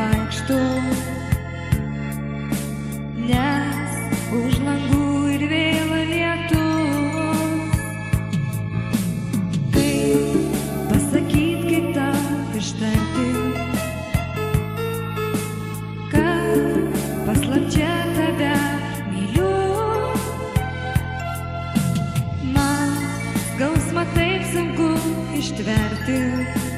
vaikštau, nes už langų ir vėl lietų. Tai kaip pasakyt kitam ištarti, kad paslapčia tave myliu. Man gausma taip sunku ištverti.